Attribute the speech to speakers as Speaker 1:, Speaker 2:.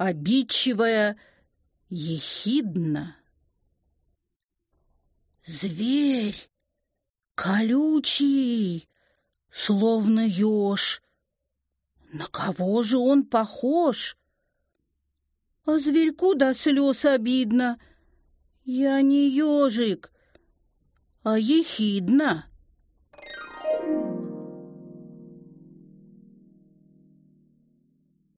Speaker 1: обидчивая, ехидна. Зверь колючий, словно еж. На кого же он похож? А зверьку до слез обидно. Я не ежик, а ехидна.